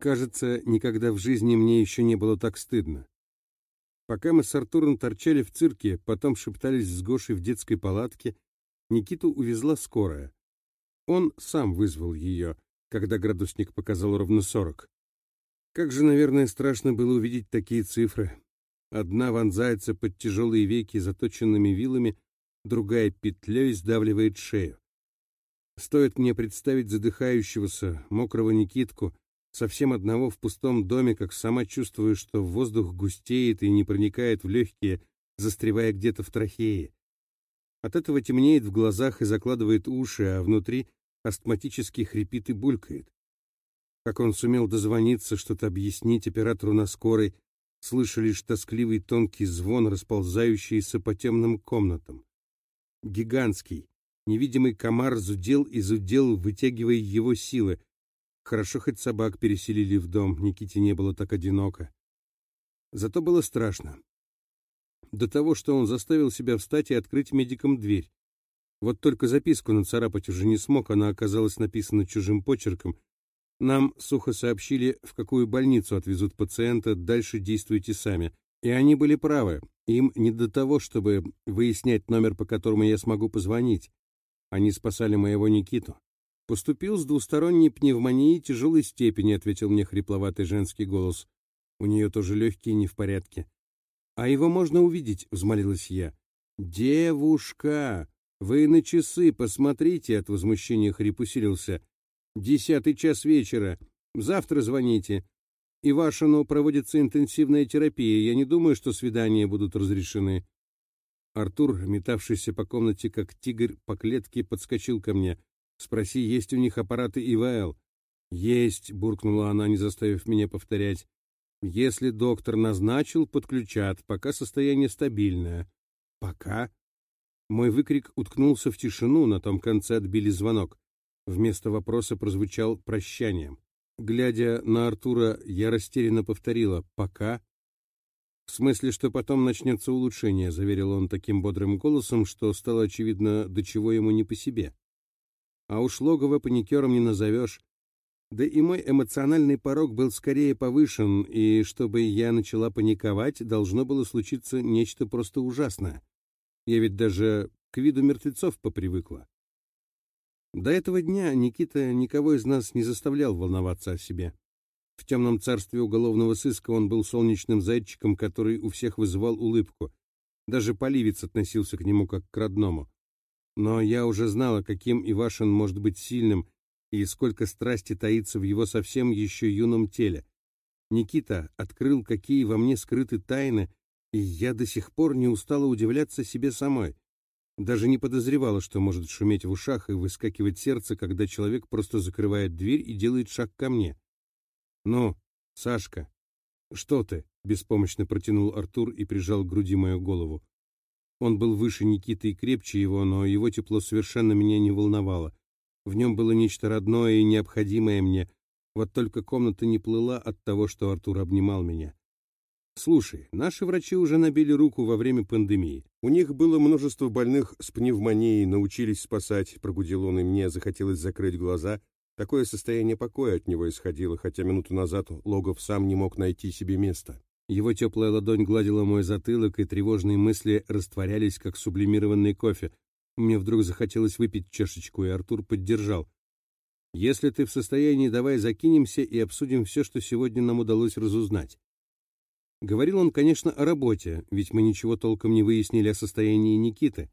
Кажется, никогда в жизни мне еще не было так стыдно. Пока мы с Артуром торчали в цирке, потом шептались с Гошей в детской палатке, Никиту увезла скорая. Он сам вызвал ее, когда градусник показал ровно сорок. Как же, наверное, страшно было увидеть такие цифры. Одна вонзается под тяжелые веки заточенными вилами, другая петлей сдавливает шею. Стоит мне представить задыхающегося, мокрого Никитку, совсем одного в пустом доме, как сама чувствую, что воздух густеет и не проникает в легкие, застревая где-то в трахее. От этого темнеет в глазах и закладывает уши, а внутри астматически хрипит и булькает. Как он сумел дозвониться, что-то объяснить оператору на скорой, слыша лишь тоскливый тонкий звон, расползающийся по темным комнатам. Гигантский, невидимый комар зудел и зудел, вытягивая его силы. Хорошо хоть собак переселили в дом, Никите не было так одиноко. Зато было страшно. До того, что он заставил себя встать и открыть медикам дверь. Вот только записку нацарапать уже не смог, она оказалась написана чужим почерком. Нам сухо сообщили, в какую больницу отвезут пациента, дальше действуйте сами. И они были правы. Им не до того, чтобы выяснять номер, по которому я смогу позвонить. Они спасали моего Никиту. Поступил с двусторонней пневмонией тяжелой степени, ответил мне хрипловатый женский голос. У нее тоже легкие не в порядке. А его можно увидеть, взмолилась я. Девушка, вы на часы посмотрите, от возмущения хрип усилился. Десятый час вечера. Завтра звоните. Ивашину проводится интенсивная терапия. Я не думаю, что свидания будут разрешены. Артур, метавшийся по комнате как тигр по клетке, подскочил ко мне. Спроси, есть у них аппараты ИВЛ. Есть, буркнула она, не заставив меня повторять. Если доктор назначил, подключат, пока состояние стабильное. Пока? Мой выкрик уткнулся в тишину, на том конце отбили звонок. Вместо вопроса прозвучал прощанием. Глядя на Артура, я растерянно повторила «пока». «В смысле, что потом начнется улучшение», — заверил он таким бодрым голосом, что стало очевидно, до чего ему не по себе. «А уж логово паникером не назовешь. Да и мой эмоциональный порог был скорее повышен, и чтобы я начала паниковать, должно было случиться нечто просто ужасное. Я ведь даже к виду мертвецов попривыкла. До этого дня Никита никого из нас не заставлял волноваться о себе. В темном царстве уголовного сыска он был солнечным зайчиком, который у всех вызывал улыбку. Даже поливец относился к нему как к родному. Но я уже знала, каким Ивашин может быть сильным, и сколько страсти таится в его совсем еще юном теле. Никита открыл, какие во мне скрыты тайны, и я до сих пор не устала удивляться себе самой. Даже не подозревала, что может шуметь в ушах и выскакивать сердце, когда человек просто закрывает дверь и делает шаг ко мне. «Ну, Сашка, что ты?» — беспомощно протянул Артур и прижал к груди мою голову. Он был выше Никиты и крепче его, но его тепло совершенно меня не волновало. В нем было нечто родное и необходимое мне, вот только комната не плыла от того, что Артур обнимал меня. Слушай, наши врачи уже набили руку во время пандемии. У них было множество больных с пневмонией, научились спасать, прогудел он, и мне захотелось закрыть глаза. Такое состояние покоя от него исходило, хотя минуту назад Логов сам не мог найти себе места. Его теплая ладонь гладила мой затылок, и тревожные мысли растворялись, как сублимированный кофе. Мне вдруг захотелось выпить чашечку, и Артур поддержал. «Если ты в состоянии, давай закинемся и обсудим все, что сегодня нам удалось разузнать. Говорил он, конечно, о работе, ведь мы ничего толком не выяснили о состоянии Никиты.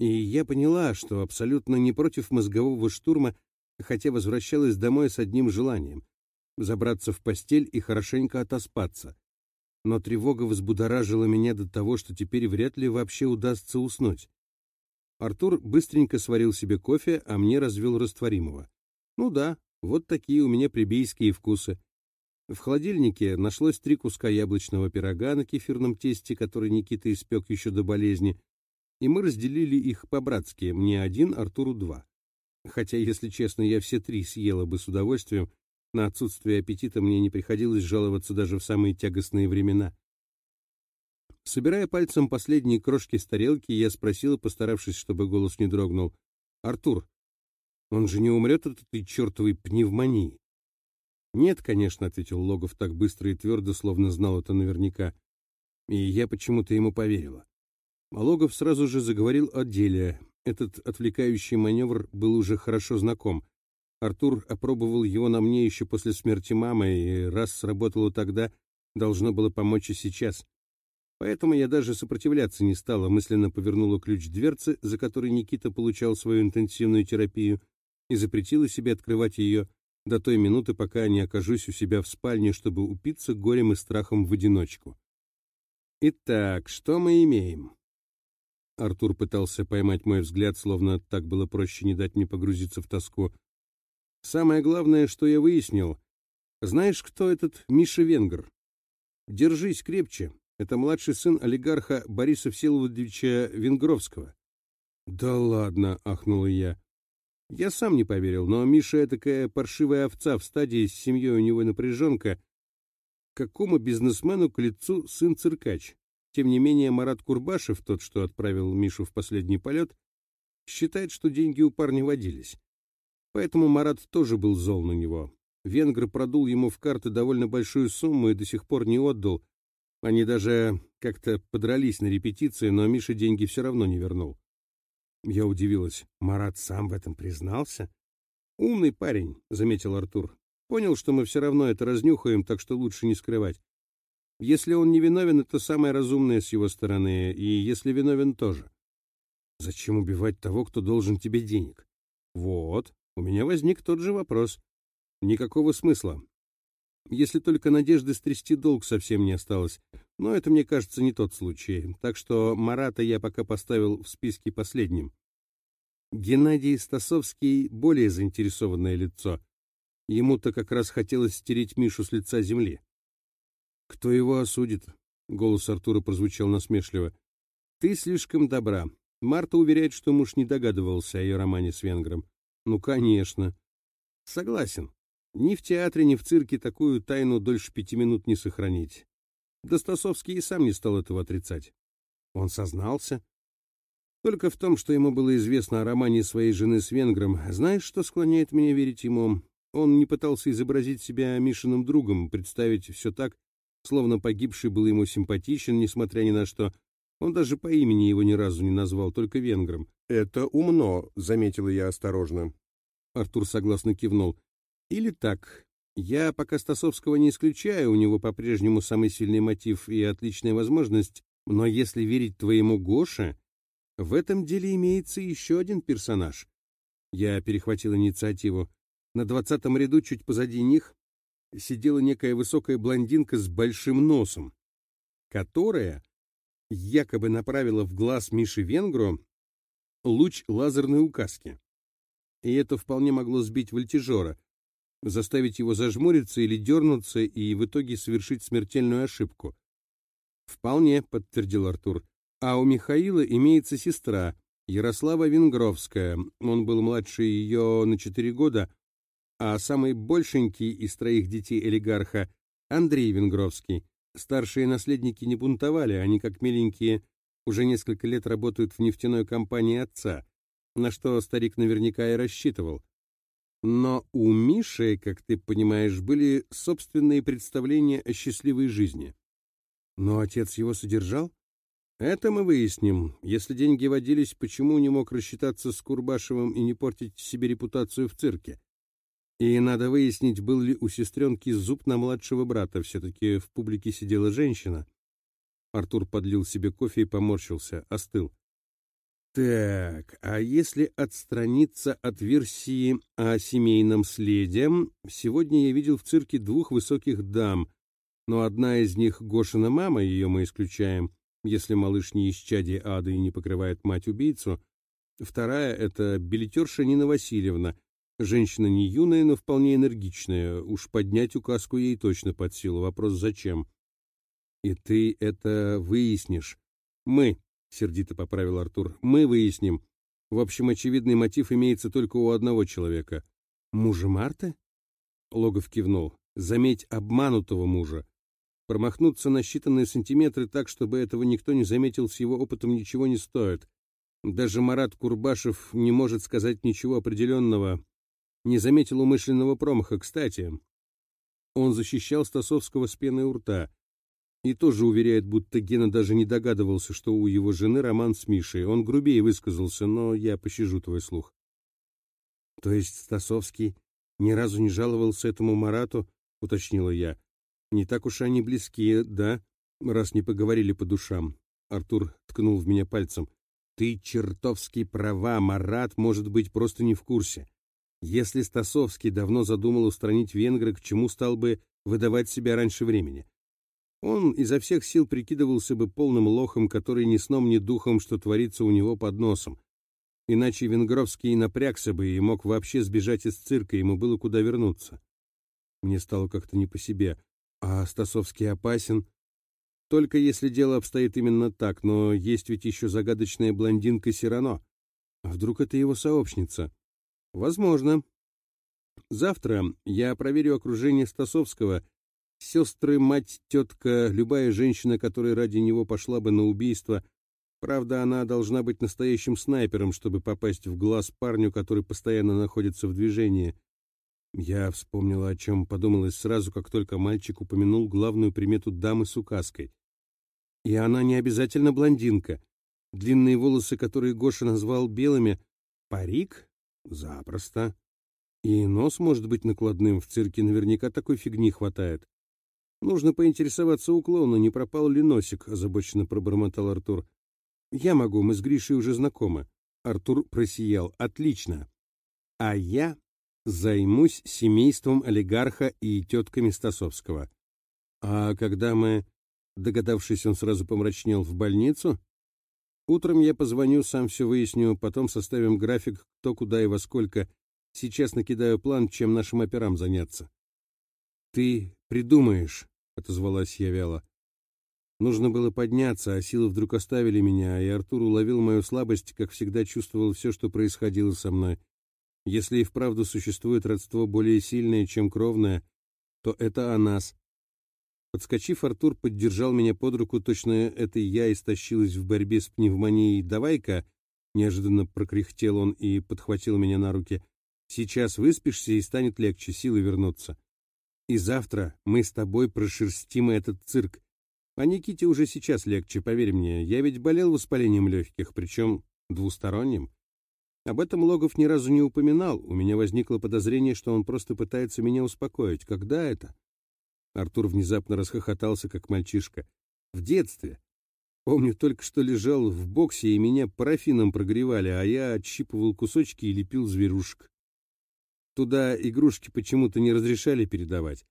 И я поняла, что абсолютно не против мозгового штурма, хотя возвращалась домой с одним желанием — забраться в постель и хорошенько отоспаться. Но тревога взбудоражила меня до того, что теперь вряд ли вообще удастся уснуть. Артур быстренько сварил себе кофе, а мне развел растворимого. Ну да, вот такие у меня прибейские вкусы. В холодильнике нашлось три куска яблочного пирога на кефирном тесте, который Никита испек еще до болезни, и мы разделили их по-братски, мне один, Артуру два. Хотя, если честно, я все три съела бы с удовольствием, на отсутствие аппетита мне не приходилось жаловаться даже в самые тягостные времена. Собирая пальцем последние крошки с тарелки, я спросила, постаравшись, чтобы голос не дрогнул, «Артур, он же не умрет от этой чертовой пневмонии?» «Нет, конечно», — ответил Логов так быстро и твердо, словно знал это наверняка. И я почему-то ему поверила. Логов сразу же заговорил о деле. Этот отвлекающий маневр был уже хорошо знаком. Артур опробовал его на мне еще после смерти мамы, и раз сработало тогда, должно было помочь и сейчас. Поэтому я даже сопротивляться не стала, мысленно повернула ключ дверцы, за которой Никита получал свою интенсивную терапию, и запретила себе открывать ее до той минуты, пока не окажусь у себя в спальне, чтобы упиться горем и страхом в одиночку. Итак, что мы имеем? Артур пытался поймать мой взгляд, словно так было проще не дать мне погрузиться в тоску. Самое главное, что я выяснил. Знаешь, кто этот Миша Венгр? Держись крепче. Это младший сын олигарха Бориса Всеволодовича Венгровского. Да ладно, ахнула я. Я сам не поверил, но Миша такая паршивая овца в стадии с семьей у него напряженка. Какому бизнесмену к лицу сын циркач? Тем не менее, Марат Курбашев, тот, что отправил Мишу в последний полет, считает, что деньги у парня водились. Поэтому Марат тоже был зол на него. Венгр продул ему в карты довольно большую сумму и до сих пор не отдал. Они даже как-то подрались на репетиции, но Миша деньги все равно не вернул. Я удивилась. Марат сам в этом признался? «Умный парень», — заметил Артур. «Понял, что мы все равно это разнюхаем, так что лучше не скрывать. Если он не виновен, это самое разумное с его стороны, и если виновен, тоже. Зачем убивать того, кто должен тебе денег? Вот, у меня возник тот же вопрос. Никакого смысла. Если только надежды стрясти долг совсем не осталось. Но это, мне кажется, не тот случай. Так что Марата я пока поставил в списке последним. Геннадий Стасовский — более заинтересованное лицо. Ему-то как раз хотелось стереть Мишу с лица земли. «Кто его осудит?» — голос Артура прозвучал насмешливо. «Ты слишком добра. Марта уверяет, что муж не догадывался о ее романе с венгром. Ну, конечно. Согласен. Ни в театре, ни в цирке такую тайну дольше пяти минут не сохранить. Достосовский и сам не стал этого отрицать. Он сознался. Только в том, что ему было известно о романе своей жены с венгром. Знаешь, что склоняет меня верить ему? Он не пытался изобразить себя Мишиным другом, представить все так, словно погибший был ему симпатичен, несмотря ни на что. Он даже по имени его ни разу не назвал, только венгром. «Это умно», — заметила я осторожно. Артур согласно кивнул. «Или так. Я пока Стасовского не исключаю, у него по-прежнему самый сильный мотив и отличная возможность, но если верить твоему Гоше, в этом деле имеется еще один персонаж». Я перехватил инициативу. На двадцатом ряду, чуть позади них, сидела некая высокая блондинка с большим носом, которая якобы направила в глаз Миши Венгру луч лазерной указки. И это вполне могло сбить вольтежера, заставить его зажмуриться или дернуться и в итоге совершить смертельную ошибку. «Вполне», — подтвердил Артур. «А у Михаила имеется сестра, Ярослава Венгровская. Он был младше ее на четыре года, а самый большенький из троих детей олигарха — Андрей Венгровский. Старшие наследники не бунтовали, они, как миленькие, уже несколько лет работают в нефтяной компании отца, на что старик наверняка и рассчитывал. Но у Миши, как ты понимаешь, были собственные представления о счастливой жизни. Но отец его содержал? Это мы выясним. Если деньги водились, почему не мог рассчитаться с Курбашевым и не портить себе репутацию в цирке? И надо выяснить, был ли у сестренки зуб на младшего брата. Все-таки в публике сидела женщина. Артур подлил себе кофе и поморщился, остыл. Так, а если отстраниться от версии о семейном следе, сегодня я видел в цирке двух высоких дам, но одна из них Гошина мама, ее мы исключаем, если малыш не из чади ада и не покрывает мать-убийцу. Вторая — это билетерша Нина Васильевна, Женщина не юная, но вполне энергичная. Уж поднять указку ей точно под силу. Вопрос зачем? И ты это выяснишь. Мы, сердито поправил Артур, мы выясним. В общем, очевидный мотив имеется только у одного человека. Мужа Марты? Логов кивнул. Заметь обманутого мужа. Промахнуться на считанные сантиметры так, чтобы этого никто не заметил, с его опытом ничего не стоит. Даже Марат Курбашев не может сказать ничего определенного, не заметил умышленного промаха, кстати. Он защищал Стасовского с пеной у рта. И тоже уверяет, будто Гена даже не догадывался, что у его жены роман с Мишей. Он грубее высказался, но я пощажу твой слух. То есть Стасовский ни разу не жаловался этому Марату, уточнила я. Не так уж они близкие, да, раз не поговорили по душам. Артур ткнул в меня пальцем. Ты чертовски права, Марат может быть просто не в курсе. Если Стасовский давно задумал устранить венгра, к чему стал бы выдавать себя раньше времени? Он изо всех сил прикидывался бы полным лохом, который ни сном, ни духом, что творится у него под носом. Иначе Венгровский напрягся бы и мог вообще сбежать из цирка, ему было куда вернуться. Мне стало как-то не по себе. А Стасовский опасен? Только если дело обстоит именно так, но есть ведь еще загадочная блондинка Сирано. Вдруг это его сообщница? Возможно. Завтра я проверю окружение Стасовского — Сестры, мать, тетка, любая женщина, которая ради него пошла бы на убийство. Правда, она должна быть настоящим снайпером, чтобы попасть в глаз парню, который постоянно находится в движении. Я вспомнила, о чем подумалось сразу, как только мальчик упомянул главную примету дамы с указкой. И она не обязательно блондинка. Длинные волосы, которые Гоша назвал белыми, парик? Запросто. И нос может быть накладным, в цирке наверняка такой фигни хватает. Нужно поинтересоваться у клоуна, не пропал ли носик, озабоченно пробормотал Артур. Я могу, мы с Гришей уже знакомы. Артур просиял. Отлично. А я займусь семейством олигарха и тетками Стасовского. А когда мы... Догадавшись, он сразу помрачнел в больницу. Утром я позвоню, сам все выясню, потом составим график, кто куда и во сколько. Сейчас накидаю план, чем нашим операм заняться. Ты придумаешь, — отозвалась я вяло. Нужно было подняться, а силы вдруг оставили меня, и Артур уловил мою слабость, как всегда чувствовал все, что происходило со мной. Если и вправду существует родство более сильное, чем кровное, то это о нас. Подскочив, Артур поддержал меня под руку, точно это я истощилась в борьбе с пневмонией. «Давай-ка!» — неожиданно прокряхтел он и подхватил меня на руки. «Сейчас выспишься, и станет легче, силы вернуться». И завтра мы с тобой прошерстим этот цирк. А Никите уже сейчас легче, поверь мне. Я ведь болел воспалением легких, причем двусторонним. Об этом Логов ни разу не упоминал. У меня возникло подозрение, что он просто пытается меня успокоить. Когда это? Артур внезапно расхохотался, как мальчишка. В детстве. Помню, только что лежал в боксе, и меня парафином прогревали, а я отщипывал кусочки и лепил зверушек. Туда игрушки почему-то не разрешали передавать.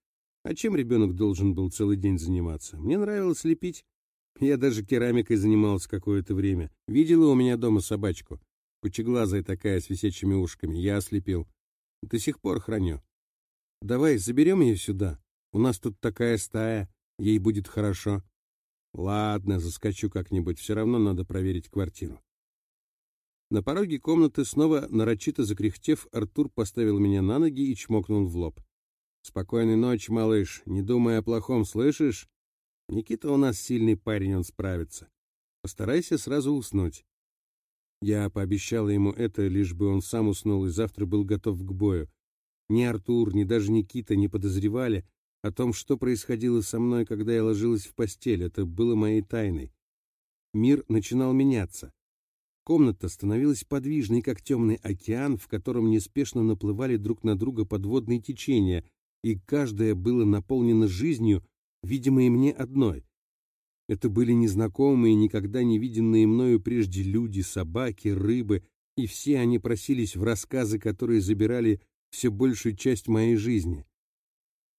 А чем ребенок должен был целый день заниматься? Мне нравилось лепить. Я даже керамикой занимался какое-то время. Видела у меня дома собачку. Пучеглазая такая, с висячими ушками. Я ослепил. До сих пор храню. Давай, заберем ее сюда. У нас тут такая стая. Ей будет хорошо. Ладно, заскочу как-нибудь. Все равно надо проверить квартиру. На пороге комнаты, снова нарочито закряхтев, Артур поставил меня на ноги и чмокнул в лоб. «Спокойной ночи, малыш, не думай о плохом, слышишь? Никита у нас сильный парень, он справится. Постарайся сразу уснуть». Я пообещала ему это, лишь бы он сам уснул и завтра был готов к бою. Ни Артур, ни даже Никита не подозревали о том, что происходило со мной, когда я ложилась в постель. Это было моей тайной. Мир начинал меняться. Комната становилась подвижной, как темный океан, в котором неспешно наплывали друг на друга подводные течения, и каждое было наполнено жизнью, видимой мне одной. Это были незнакомые, никогда не виденные мною прежде люди, собаки, рыбы, и все они просились в рассказы, которые забирали все большую часть моей жизни.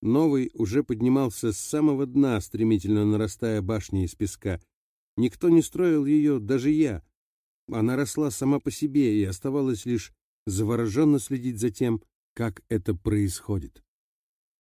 Новый уже поднимался с самого дна, стремительно нарастая башней из песка. Никто не строил ее, даже я — она росла сама по себе, и оставалось лишь завороженно следить за тем, как это происходит.